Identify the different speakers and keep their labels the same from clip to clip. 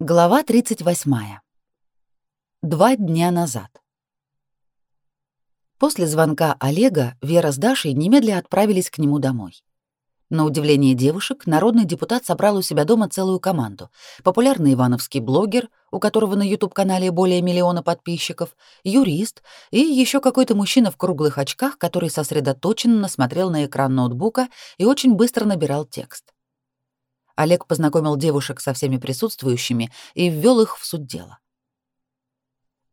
Speaker 1: Глава 38. Два дня назад. После звонка Олега Вера с Дашей немедля отправились к нему домой. На удивление девушек, народный депутат собрал у себя дома целую команду. Популярный ивановский блогер, у которого на YouTube-канале более миллиона подписчиков, юрист и еще какой-то мужчина в круглых очках, который сосредоточенно смотрел на экран ноутбука и очень быстро набирал текст. Олег познакомил девушек со всеми присутствующими и ввел их в суть дела.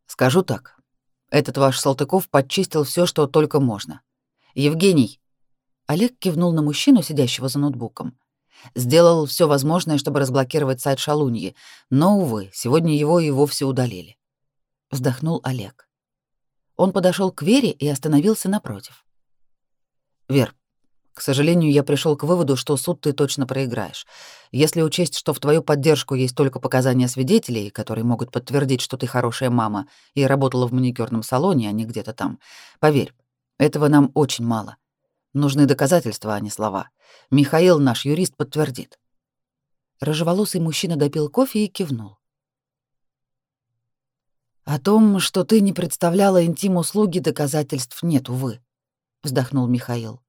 Speaker 2: «Скажу так. Этот ваш Салтыков подчистил все, что только можно. Евгений...» Олег кивнул на мужчину, сидящего за ноутбуком. «Сделал все возможное, чтобы разблокировать сайт Шалуньи, но, увы, сегодня его и вовсе удалили». Вздохнул Олег. Он подошел к Вере и остановился напротив. «Вер, к сожалению, я пришел к выводу, что суд ты точно проиграешь. Если учесть, что в твою поддержку есть только показания свидетелей, которые могут подтвердить, что ты хорошая мама и работала в маникюрном салоне, а не где-то там, поверь, этого нам очень мало. Нужны доказательства, а не слова. Михаил, наш юрист, подтвердит. Рыжеволосый мужчина допил кофе и кивнул. О том, что ты не представляла интим-услуги, доказательств нет, увы, вздохнул Михаил.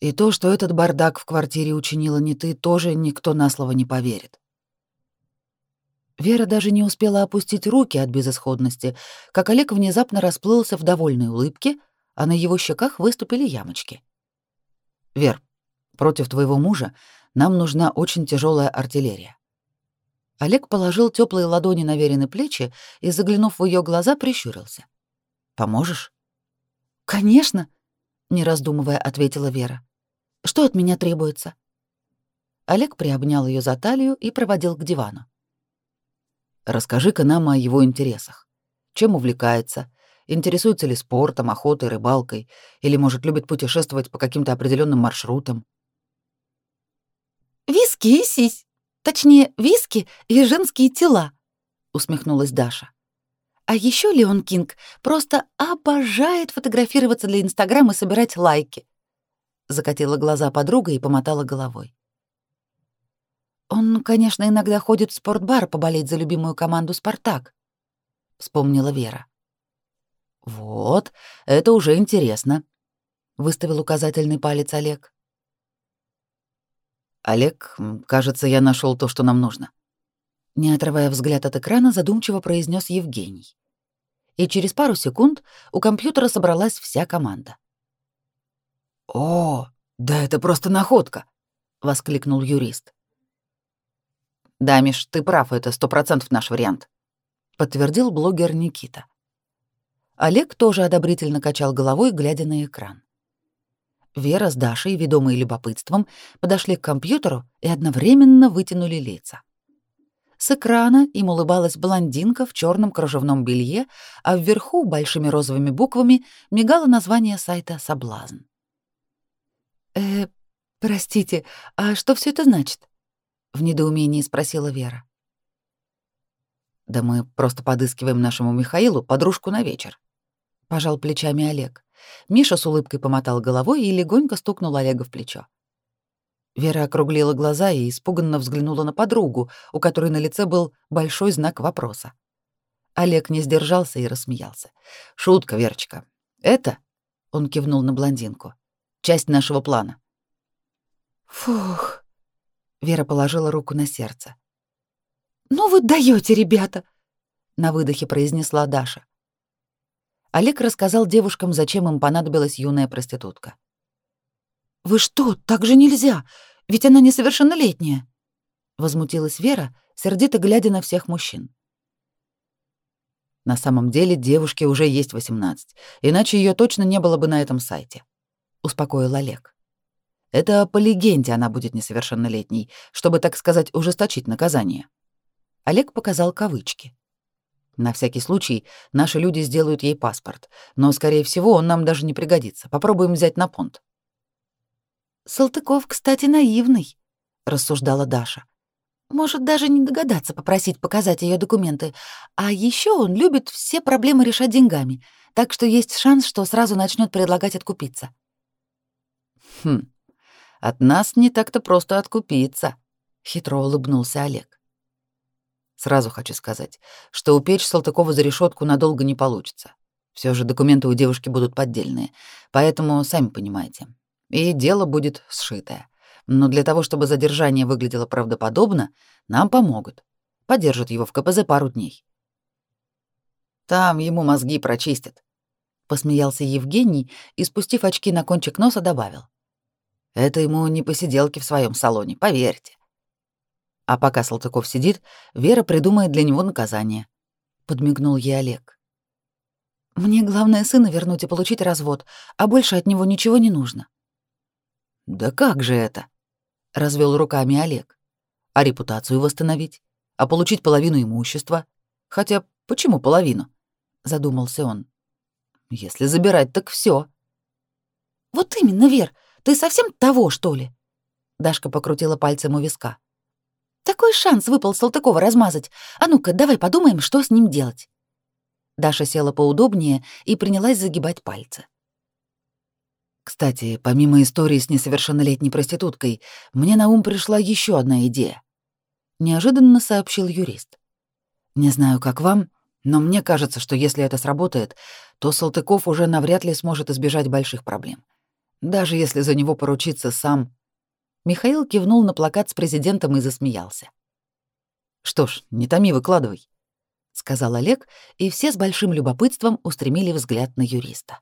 Speaker 2: И то, что этот бардак в квартире учинила не ты, тоже никто на слово не поверит. Вера даже не успела опустить руки от безысходности, как Олег внезапно расплылся в довольной улыбке, а на его щеках выступили ямочки. «Вер, против твоего мужа нам нужна очень тяжелая артиллерия». Олег положил теплые ладони на Верины плечи и, заглянув в ее глаза, прищурился. «Поможешь?» «Конечно», — не раздумывая, ответила Вера. Что от меня требуется?» Олег приобнял ее за талию и проводил к дивану. «Расскажи-ка нам о его интересах. Чем увлекается? Интересуется ли спортом, охотой, рыбалкой? Или, может, любит путешествовать по каким-то определенным маршрутам?»
Speaker 1: «Виски и сись. Точнее, виски и женские тела», — усмехнулась Даша. «А еще Леон Кинг просто обожает фотографироваться для Инстаграма и собирать лайки закатила глаза подруга и помотала головой. Он, конечно, иногда ходит в спортбар поболеть за любимую команду Спартак, вспомнила Вера. Вот, это уже интересно, выставил указательный палец Олег. Олег, кажется, я нашел то, что нам нужно. Не отрывая взгляд от экрана, задумчиво произнес Евгений. И через пару секунд у компьютера собралась вся команда. «О, да это просто находка!» — воскликнул юрист. «Да, Миш, ты прав, это сто процентов наш вариант», — подтвердил блогер Никита. Олег тоже одобрительно качал головой, глядя на экран. Вера с Дашей, ведомые любопытством, подошли к компьютеру и одновременно вытянули лица. С экрана им улыбалась блондинка в черном кружевном белье, а вверху большими розовыми буквами мигало название сайта «Соблазн». «Э, простите, а что все это значит?» — в недоумении спросила Вера.
Speaker 2: «Да мы просто подыскиваем нашему Михаилу подружку на вечер», — пожал плечами Олег. Миша с улыбкой помотал головой и легонько стукнул Олега в плечо. Вера округлила глаза и испуганно взглянула на подругу, у которой на лице был большой знак вопроса. Олег не сдержался и рассмеялся. «Шутка, Верочка. Это...» — он кивнул на блондинку часть нашего плана.
Speaker 1: Фух. Вера положила руку на сердце. Ну вы даете, ребята, на выдохе произнесла Даша. Олег рассказал девушкам, зачем им понадобилась юная проститутка. Вы что, так же нельзя, ведь она несовершеннолетняя, возмутилась Вера, сердито глядя на всех мужчин.
Speaker 2: На самом деле девушке уже есть 18, иначе ее точно не было бы на этом сайте. — успокоил Олег. «Это по легенде она будет несовершеннолетней, чтобы, так сказать, ужесточить наказание». Олег показал кавычки. «На всякий случай наши люди сделают ей паспорт, но, скорее всего, он нам даже не пригодится. Попробуем взять на понт».
Speaker 1: «Салтыков, кстати, наивный», — рассуждала Даша. «Может даже не догадаться попросить показать ее документы. А еще он любит все проблемы решать деньгами, так что есть шанс, что сразу начнет предлагать откупиться».
Speaker 2: Хм. От нас не так-то просто откупиться, хитро улыбнулся Олег.
Speaker 1: Сразу хочу сказать, что упечь Салтыкова за решетку надолго не получится. Все же документы у девушки будут поддельные, поэтому сами понимаете. И дело будет сшитое. Но для того, чтобы задержание выглядело правдоподобно, нам помогут. Подержат его в КПЗ пару дней. Там ему мозги прочистят. Посмеялся Евгений и, спустив очки на кончик носа, добавил. Это ему не посиделки в своем салоне, поверьте. А пока Салтыков сидит, Вера придумает для него наказание. Подмигнул ей Олег. Мне главное сына вернуть и получить развод, а больше от него ничего не нужно. Да как же это? развел руками Олег. А репутацию восстановить? А получить половину имущества? Хотя почему половину? задумался он. Если забирать, так все. Вот именно, Вер, ты совсем того, что ли? Дашка покрутила пальцем у виска. Такой шанс выпал Салтыкова размазать. А ну-ка, давай подумаем, что с ним делать. Даша села поудобнее и принялась загибать пальцы. Кстати, помимо истории с несовершеннолетней проституткой, мне на ум пришла еще одна идея. Неожиданно сообщил юрист. Не знаю, как вам, но мне кажется, что если это сработает, то Салтыков уже навряд ли сможет избежать больших проблем. Даже если за него поручится сам Михаил кивнул на плакат с президентом и засмеялся. «Что ж, не томи, выкладывай», — сказал Олег, и все с большим любопытством устремили взгляд на юриста.